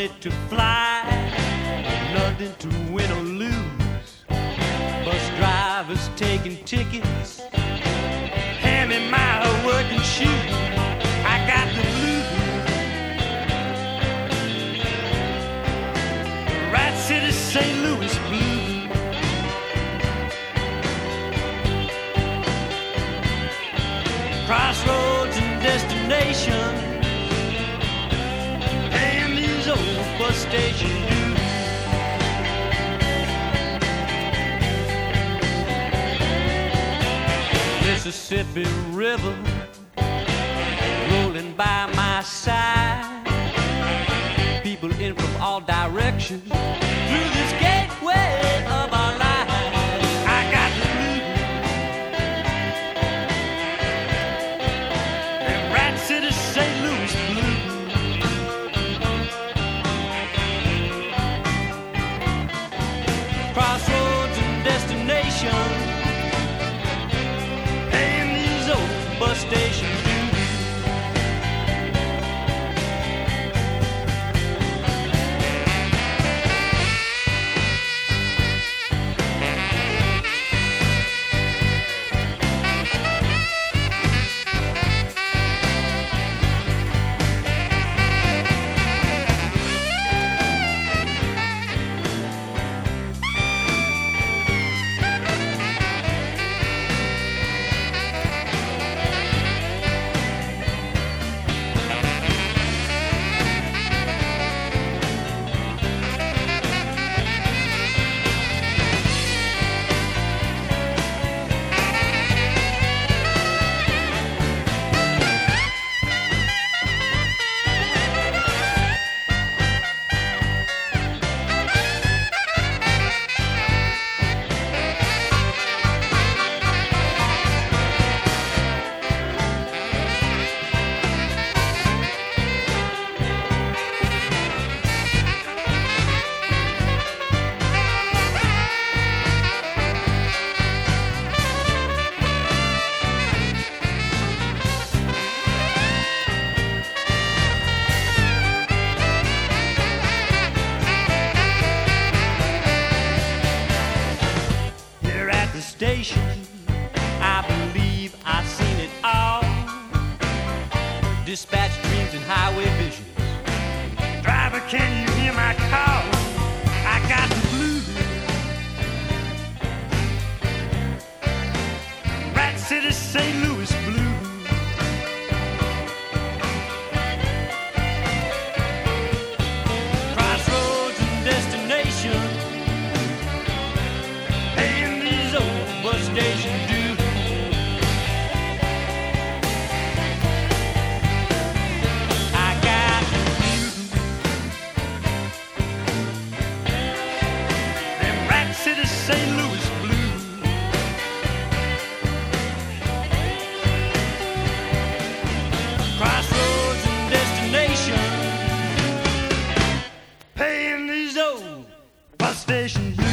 money to fly, nothing to win or lose. Bus drivers taking tickets, hand me my working shoes. I got the blues. Right City, St. Louis blues. Crossroads and destination. Mississippi River rolling by my side. People in from all directions through this gateway of our lives. I got the blues. And Rat City, St. Louis blues. Crossroads station, I believe I've seen it all. Dispatch dreams and highway visions. Driver, can you hear my call? I got the blues. Rat City, St. Louis. bus station blues.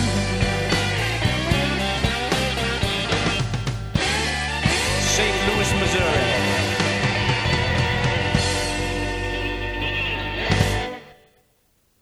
St. Louis, Missouri.